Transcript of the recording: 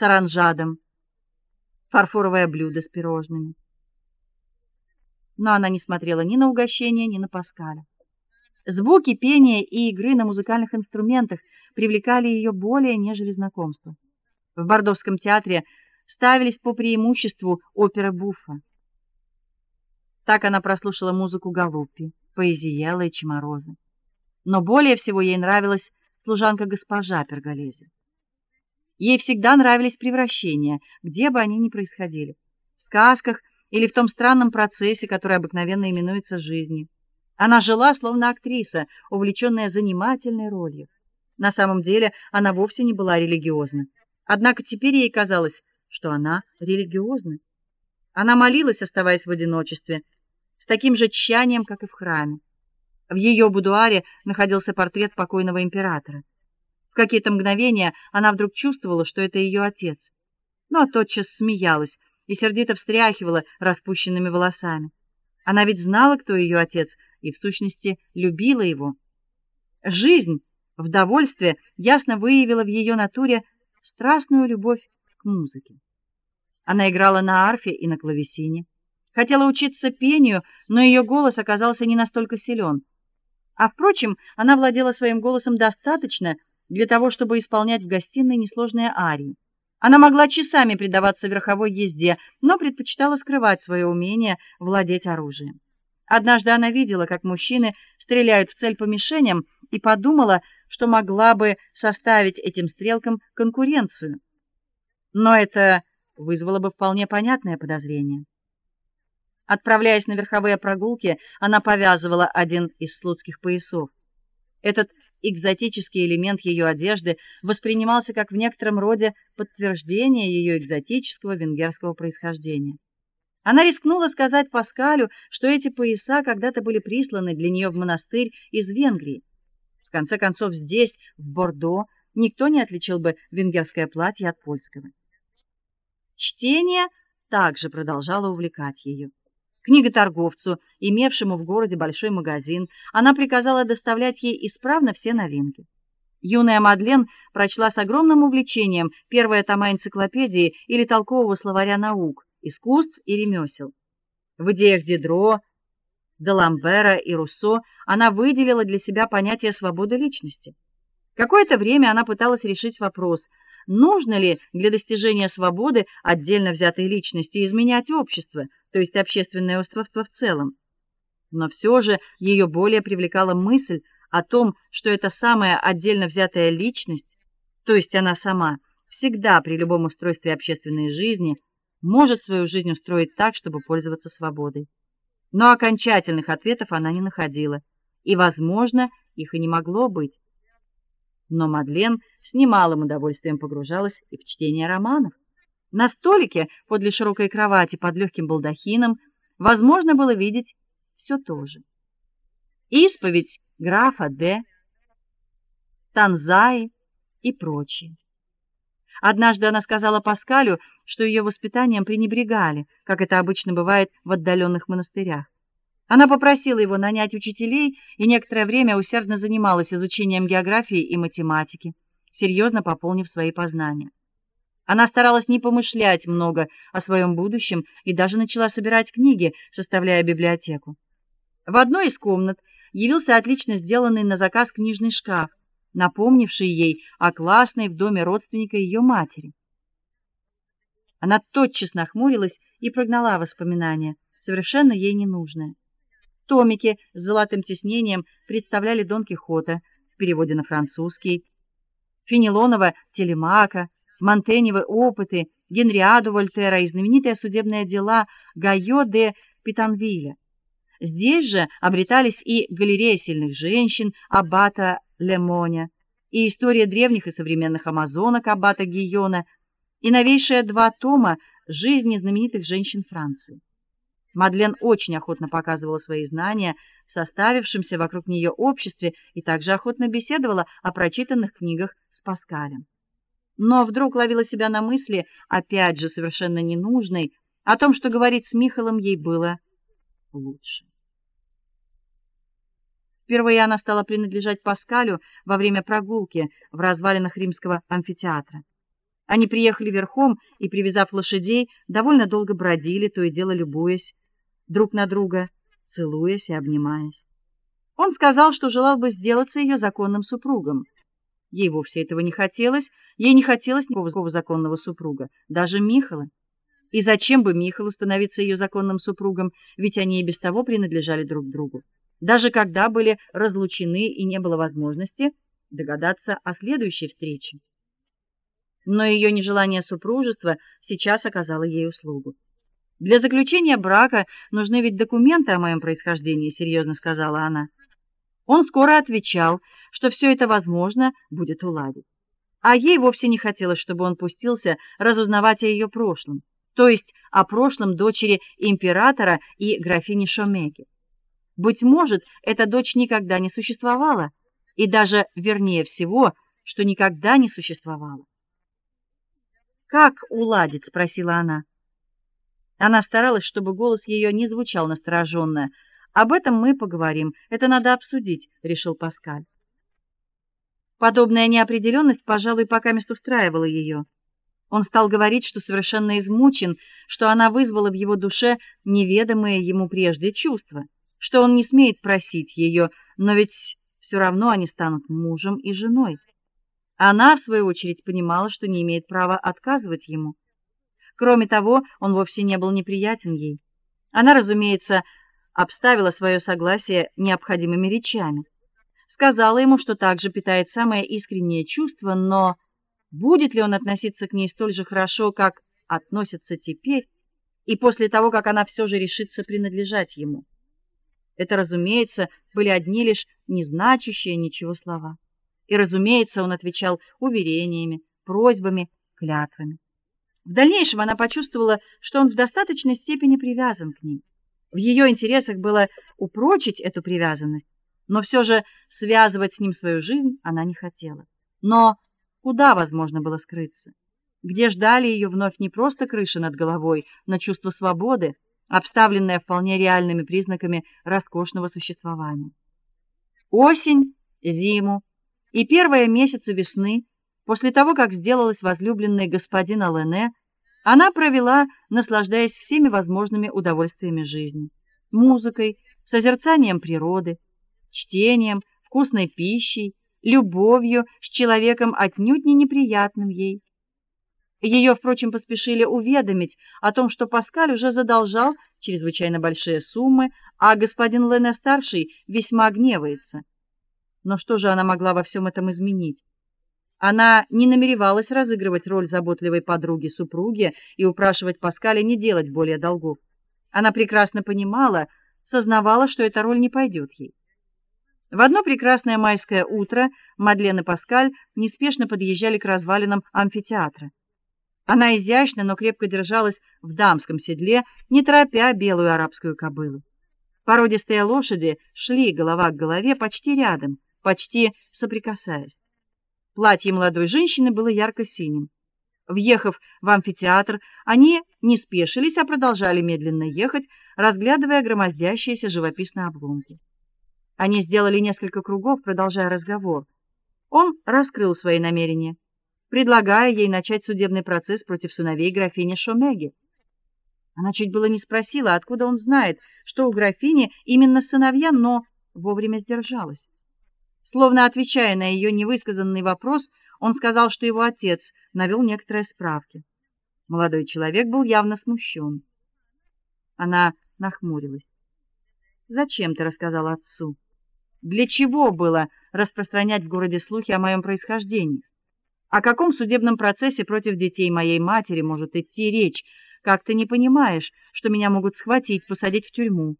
с оранжадом, фарфоровое блюдо с пирожными. Но она не смотрела ни на угощение, ни на Паскаля. Звуки пения и игры на музыкальных инструментах привлекали ее более, нежели знакомство. В Бордовском театре ставились по преимуществу оперы Буффа. Так она прослушала музыку Галуппи, Поэзиелла и Чемороза. Но более всего ей нравилась служанка госпожа Перголези. Ей всегда нравились превращения, где бы они ни происходили, в сказках или в том странном процессе, который обыкновенно именуется жизнью. Она жила словно актриса, увлечённая занимательной ролью. На самом деле, она вовсе не была религиозна. Однако теперь ей казалось, что она религиозна. Она молилась, оставаясь в одиночестве, с таким же тщанием, как и в храме. В её будуаре находился портрет покойного императора. В какие-то мгновения она вдруг чувствовала, что это её отец. Но тотчас смеялась и сердито встряхивала распущенными волосами. Она ведь знала, кто её отец, и в сущности любила его. Жизнь в довольстве ясно выявила в ее натуре страстную любовь к музыке. Она играла на арфе и на клавесине, хотела учиться пению, но ее голос оказался не настолько силен. А впрочем, она владела своим голосом достаточно для того, чтобы исполнять в гостиной несложные арии. Она могла часами предаваться верховой езде, но предпочитала скрывать свое умение владеть оружием. Однажды она видела, как мужчины стреляют в цель по мишеням, и подумала, что могла бы составить этим стрелкам конкуренцию. Но это вызвало бы вполне понятное подозрение. Отправляясь на верховые прогулки, она повязывала один из слуцких поясов. Этот экзотический элемент ее одежды воспринимался как в некотором роде подтверждение ее экзотического венгерского происхождения. Она рискнула сказать Паскалю, что эти пояса когда-то были присланы для нее в монастырь из Венгрии. В конце концов, здесь, в Бордо, никто не отличил бы венгерское платье от польского. Чтение также продолжало увлекать ее. Книготорговцу, имевшему в городе большой магазин, она приказала доставлять ей исправно все новинки. Юная Мадлен прочла с огромным увлечением первые тома энциклопедии или толкового словаря наук искусств и ремесел. В идеях Дидро, Даламбера и Руссо она выделила для себя понятие свободы личности. Какое-то время она пыталась решить вопрос: нужно ли для достижения свободы отдельно взятой личности изменять общество, то есть общественное устройство в целом. Но все же ее более привлекала мысль о том, что эта самая отдельно взятая личность, то есть она сама, всегда при любом устройстве общественной жизни может свою жизнь устроить так, чтобы пользоваться свободой. Но окончательных ответов она не находила, и, возможно, их и не могло быть. Но Мадлен с немалым удовольствием погружалась и в чтение романов. На столике подле широкой кровати под легким балдахином возможно было видеть все то же. Исповедь графа Д, Танзаи и прочее. Однажды она сказала Паскалю, что ее воспитанием пренебрегали, как это обычно бывает в отдаленных монастырях. Она попросила его нанять учителей и некоторое время усердно занималась изучением географии и математики, серьезно пополнив свои познания. Она старалась не помышлять много о своем будущем и даже начала собирать книги, составляя библиотеку. В одной из комнат явился отлично сделанный на заказ книжный шкаф напомнивший ей о классной в доме родственника ее матери. Она тотчас нахмурилась и прогнала воспоминания, совершенно ей ненужные. Томики с золотым тиснением представляли Дон Кихота в переводе на французский, Фенелонова Телемака, Монтеневы опыты, Генриаду Вольтера и знаменитые судебные дела Гайо де Питанвиля. Здесь же обретались и галерея сильных женщин аббата Лемоня, и история древних и современных амазонок аббата Гийона, и новейшие два тома жизни знаменитых женщин Франции. Мадлен очень охотно показывала свои знания в составившемся вокруг нее обществе и также охотно беседовала о прочитанных книгах с Паскалем. Но вдруг ловила себя на мысли, опять же совершенно ненужной, о том, что говорить с Михаилом ей было лучше. Впервые она стала принадлежать Паскалю во время прогулки в развалинах римского амфитеатра. Они приехали верхом и, привязав лошадей, довольно долго бродили, то и дело любуясь друг на друга, целуясь и обнимаясь. Он сказал, что желал бы сделаться ее законным супругом. Ей вовсе этого не хотелось, ей не хотелось никакого законного супруга, даже Михала. И зачем бы Михалу становиться ее законным супругом, ведь они и без того принадлежали друг другу. Даже когда были разлучены и не было возможности догадаться о следующей встрече но ее нежелание супружества сейчас оказало ей услугу. Для заключения брака нужны ведь документы о моем происхождении, серьезно сказала она. Он скоро отвечал, что все это возможно будет уладить. А ей вовсе не хотелось, чтобы он пустился разузнавать о ее прошлом, то есть о прошлом дочери императора и графини Шомеги. Быть может, эта дочь никогда не существовала, и даже вернее всего, что никогда не существовала. Как уладить, спросила она. Она старалась, чтобы голос ее не звучал настороженно. Об этом мы поговорим. Это надо обсудить, решил Паскаль. Подобная неопределенность, пожалуй, пока мест устраивала ее. Он стал говорить, что совершенно измучен, что она вызвала в его душе неведомые ему прежде чувства, что он не смеет просить ее, но ведь все равно они станут мужем и женой. Она, в свою очередь, понимала, что не имеет права отказывать ему. Кроме того, он вовсе не был неприятен ей. Она, разумеется, обставила свое согласие необходимыми речами. Сказала ему, что также питает самое искреннее чувство, но будет ли он относиться к ней столь же хорошо, как относится теперь, и после того, как она все же решится принадлежать ему? Это, разумеется, были одни лишь незначащие ничего слова. И, разумеется, он отвечал уверениями, просьбами, клятвами. В дальнейшем она почувствовала, что он в достаточной степени привязан к ней. В ее интересах было упрочить эту привязанность, но все же связывать с ним свою жизнь она не хотела. Но куда возможно было скрыться? Где ждали ее вновь не просто крыша над головой, но чувство свободы, обставленное вполне реальными признаками роскошного существования. Осень, зиму, и первые месяцы весны, после того, как сделалась возлюбленной господина Лене, она провела, наслаждаясь всеми возможными удовольствиями жизни: музыкой, созерцанием природы, чтением, вкусной пищей, любовью с человеком отнюдь не неприятным ей. Ее, впрочем, поспешили уведомить о том, что Паскаль уже задолжал чрезвычайно большие суммы, а господин Лене старший весьма гневается. Но что же она могла во всем этом изменить? Она не намеревалась разыгрывать роль заботливой подруги супруги и упрашивать Паскаля не делать более долгов. Она прекрасно понимала, сознавала, что эта роль не пойдет ей. В одно прекрасное майское утро Мадлен и Паскаль неспешно подъезжали к развалинам амфитеатра. Она изящно, но крепко держалась в дамском седле, не торопя белую арабскую кобылу. Породистые лошади шли голова к голове почти рядом почти соприкасаясь. Платье молодой женщины было ярко-синим. Въехав в амфитеатр, они не спешились, а продолжали медленно ехать, разглядывая громоздящиеся живописные обломки. Они сделали несколько кругов, продолжая разговор. Он раскрыл свои намерения, предлагая ей начать судебный процесс против сыновей графини Шомеги. Она чуть было не спросила, откуда он знает, что у графини именно сыновья, но вовремя сдержалась. Словно отвечая на ее невысказанный вопрос, он сказал, что его отец навел некоторые справки. Молодой человек был явно смущен. Она нахмурилась. Зачем ты рассказал отцу? Для чего было распространять в городе слухи о моем происхождении? О каком судебном процессе против детей моей матери может идти речь? Как ты не понимаешь, что меня могут схватить, посадить в тюрьму?